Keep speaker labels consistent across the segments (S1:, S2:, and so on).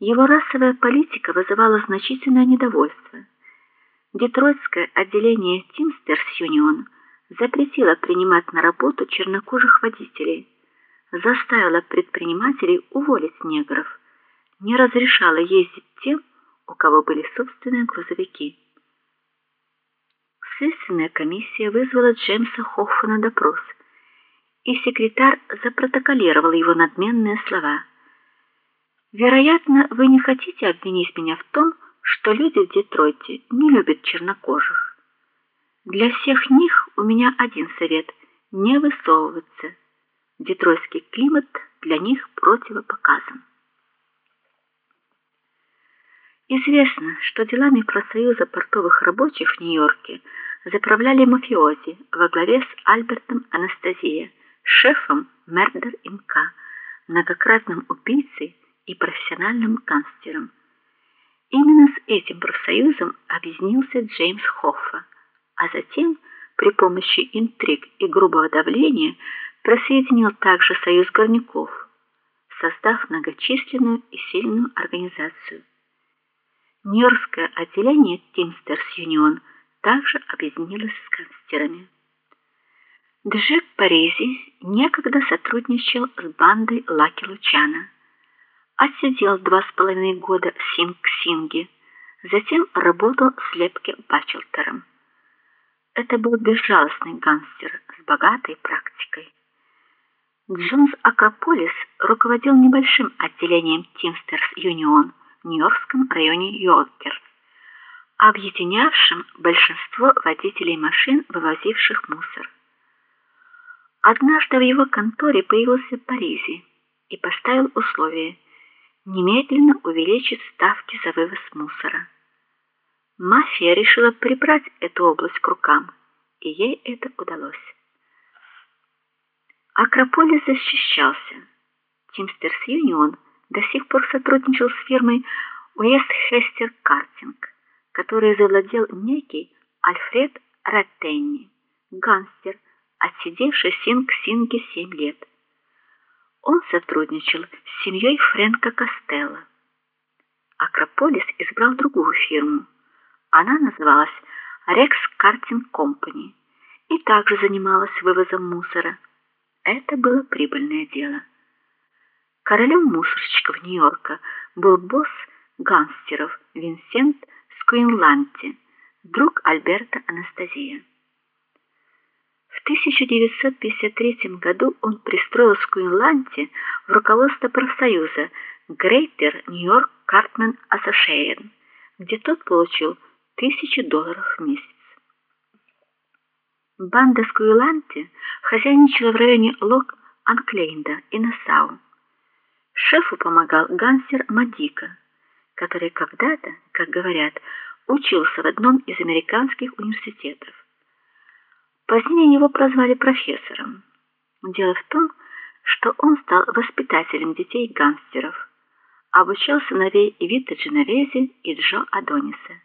S1: Его расовая политика вызывала значительное недовольство. Детройтское отделение Teamsters Union запретило принимать на работу чернокожих водителей, заставило предпринимателей уволить негров, не разрешало ездить тем, у кого были собственные грузовики. Следственная комиссия вызвала Джеймса Хоффа на допрос, и секретарь запротоколировал его надменные слова. Вероятно, вы не хотите обвинить меня в том, что люди в Детройте не любят чернокожих. Для всех них у меня один совет: не высовываться. Детройтский климат для них противопоказан. Известно, что делами профсоюза портовых рабочих в Нью-Йорке заправляли мафиози во главе с Альбертом Анастасия, шефом Мердер Инка, многократным убийцей и профессиональным гангстером. Именно с этим профсоюзом объединился Джеймс Хоффа, а затем при помощи интриг и грубого давления присоединил также союз горняков, создав многочисленную и сильную организацию. Нью-Йоркское отделение Teamsters Union также объединилось с гангстерами. Джек Паризи некогда сотрудничал с бандой Лаки Лучана. Отсидел два с половиной года в Синг-Синге, затем работал с Лепке Бачелтером. Это был безжалостный гангстер с богатой практикой. Джонс Акрополис руководил небольшим отделением Teamsters Union в Нью-Йоркском районе Йоркер, объединявшим большинство водителей машин, вывозивших мусор. Однажды в его конторе появился Паризи и поставил условие немедленно увеличить ставки за вывоз мусора. Мафия решила прибрать эту область к рукам, и ей это удалось. Акрополис защищался. Teamsters Union до сих пор сотрудничал с фирмой Westchester Karting, который завладел некий Альфред Раттенни, гангстер, отсидевший Синг-Синге 7 лет. Он сотрудничал с семьей Фрэнка Костелло. Акрополис избрал другую фирму. Она называлась Rex Karting Company и также занималась вывозом мусора. Это было прибыльное дело. Королем мусорщиков Нью-Йорка был босс гангстеров Винсент Скуинланти, друг Альберта Анастасия. В 1953 году он пристроил Скуинланти в руководство профсоюза Greater New York Cartman Association, где тот получил тысячу долларов в месяц. Банда Скуиланти хозяйничала в районе Лок-Анклейнда и Нассау. Шефу помогал гангстер Мадика, который когда-то, как говорят, учился в одном из американских университетов. Позднее его прозвали профессором. Дело в том, что он стал воспитателем детей гангстеров, обучал сыновей Вита Дженовези и Джо Адониса.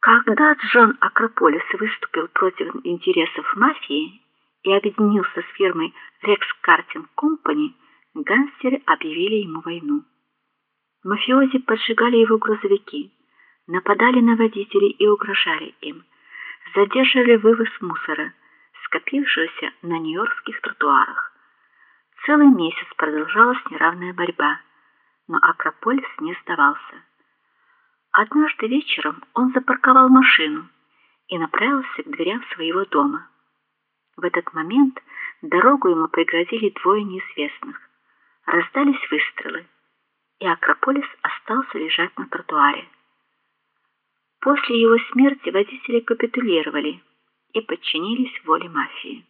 S1: Когда Джон Акрополис выступил против интересов мафии и объединился с фирмой Rex Karting Company, гангстеры объявили ему войну. Мафиози поджигали его грузовики, нападали на водителей и угрожали им, задерживали вывоз мусора, скопившегося на нью-йоркских тротуарах. Целый месяц продолжалась неравная борьба, но Акрополис не сдавался. Однажды вечером он запарковал машину и направился к дверям своего дома. В этот момент дорогу ему преградили двое неизвестных. Раздались выстрелы, и Акрополис остался лежать на тротуаре. После его смерти водители капитулировали и подчинились воле мафии.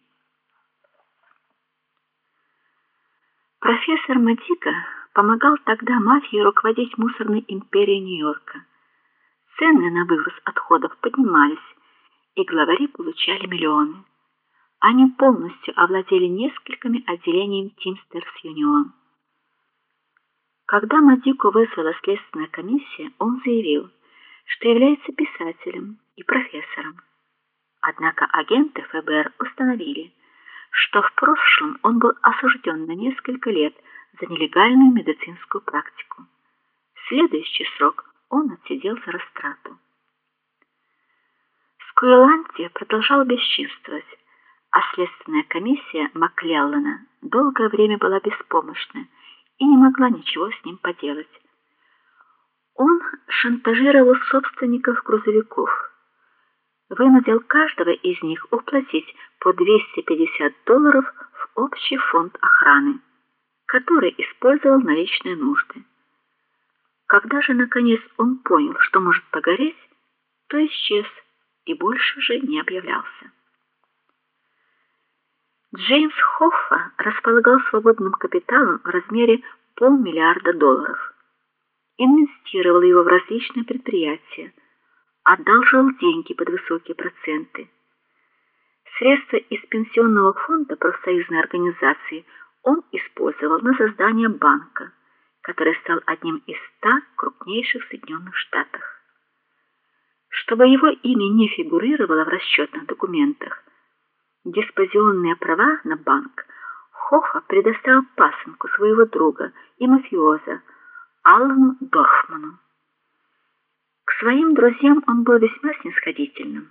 S1: Профессор Матика помогал тогда мафии руководить мусорной империей Нью-Йорка. Цены на вывоз отходов поднимались, и главари получали миллионы. Они полностью овладели несколькими отделениями Teamsters Union. Когда Мадику вызвала следственная комиссия, он заявил, что является писателем и профессором. Однако агенты ФБР установили, что в прошлом он был осужден на несколько лет за нелегальную медицинскую практику. Следующий срок он отсидел за растрату. Скуэланти продолжал бесчинствовать, а следственная комиссия Маклеллана долгое время была беспомощна и не могла ничего с ним поделать. Он шантажировал собственников грузовиков, вынудил каждого из них уплатить по 250 долларов в общий фонд охраны, который использовал на личные нужды. Когда же наконец он понял, что может погореть, то исчез и больше уже не объявлялся. Джеймс Хоффа располагал свободным капиталом в размере полмиллиарда долларов. Инвестировал его в различные предприятия, одалживал деньги под высокие проценты. Средства из пенсионного фонда профсоюзной организации он использовал на создание банка, который стал одним из ста крупнейших в Соединенных Штатах. Чтобы его имя не фигурировало в расчетных документах, диспозионные права на банк Хофа предоставил пасынку своего друга и мафиоза Аллану Дорфману. К своим друзьям он был весьма снисходительным.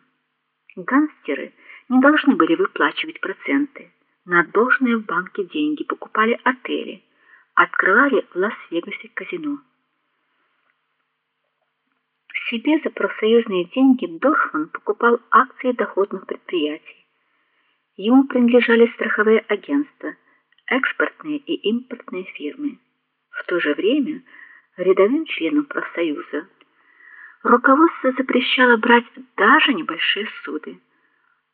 S1: Гангстеры не должны были выплачивать проценты. На должные в банке деньги покупали отели, открывали в Лас-Вегасе казино. Себе за профсоюзные деньги Дорфман покупал акции доходных предприятий. Ему принадлежали страховые агентства, экспортные и импортные фирмы. В то же время рядовым членам профсоюза руководство запрещало брать даже небольшие суды.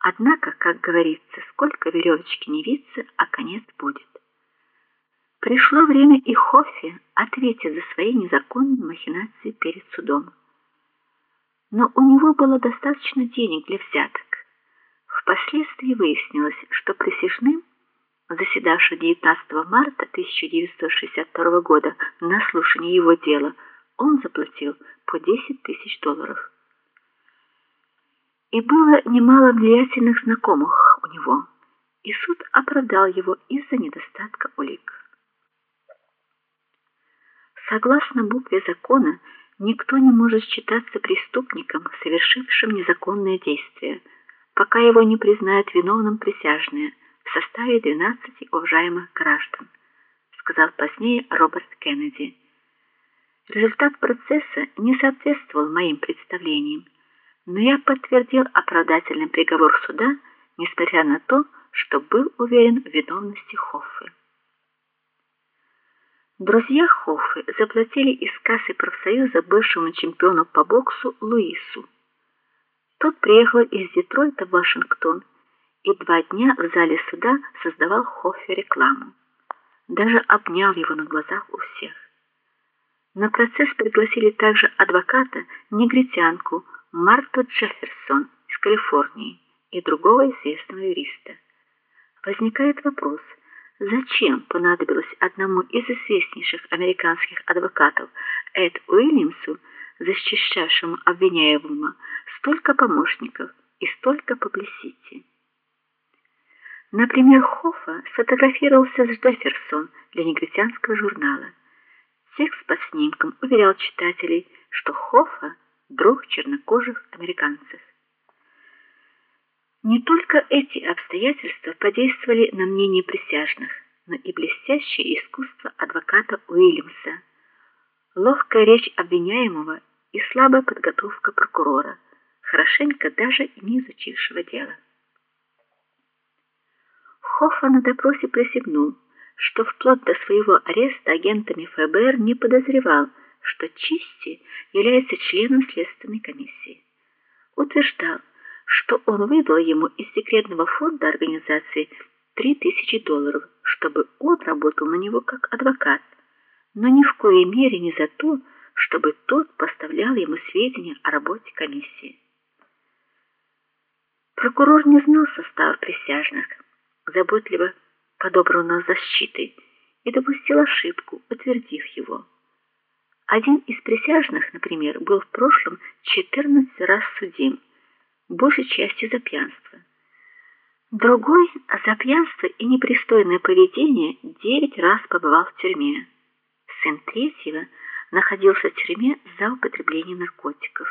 S1: Однако, как говорится, сколько веревочки не виться, а конец будет. Пришло время и Хоффи ответить за свои незаконные махинации перед судом. Но у него было достаточно денег для взяток. Впоследствии выяснилось, что присяжным, заседавшим 19 марта 1962 года на слушании его дела, он заплатил по 10 тысяч долларов. И было немало влиятельных знакомых у него, и суд оправдал его из-за недостатка улик. Согласно букве закона, никто не может считаться преступником, совершившим незаконное действие, пока его не признают виновным присяжные в составе 12 уважаемых граждан, сказал позднее Роберт Кеннеди. Результат процесса не соответствовал моим представлениям, но я подтвердил оправдательный приговор суда, несмотря на то, что был уверен в виновности Хоффы. Друзья Хоффы заплатили из кассы профсоюза бывшему чемпиону по боксу Луису. Тот приехал из Детройта в Вашингтон и два дня в зале суда создавал Хоффе рекламу. Даже обнял его на глазах у всех. На процесс пригласили также адвоката, негритянку Марту Джефферсон из Калифорнии и другого известного юриста. Возникает вопрос: зачем понадобилось одному из известнейших американских адвокатов Эд Уильямсу, защищавшему обвиняемого, столько помощников и столько публисити? Например, Хоффа сфотографировался с Джефферсон для негритянского журнала. Текст под снимком уверял читателей, что Хоффа друг чернокожих американцев. Не только эти обстоятельства подействовали на мнение присяжных, но и блестящее искусство адвоката Уильямса, ловкая речь обвиняемого и слабая подготовка прокурора, хорошенько даже не изучившего дело. Хоффа на допросе присягнул, что вплоть до своего ареста агентами ФБР не подозревал, что Чисти является членом следственной комиссии. Утверждал, что он выдал ему из секретного фонда организации 3000 долларов, чтобы он работал на него как адвокат, но ни в коей мере не за то, чтобы тот поставлял ему сведения о работе комиссии. Прокурор не знал состава присяжных, заботливо подобранного защитой, и допустил ошибку, утвердив его. Один из присяжных, например, был в прошлом 14 раз судим, большей частью за пьянство. Другой за пьянство и непристойное поведение девять раз побывал в тюрьме. Сын третьего находился в тюрьме за употребление наркотиков.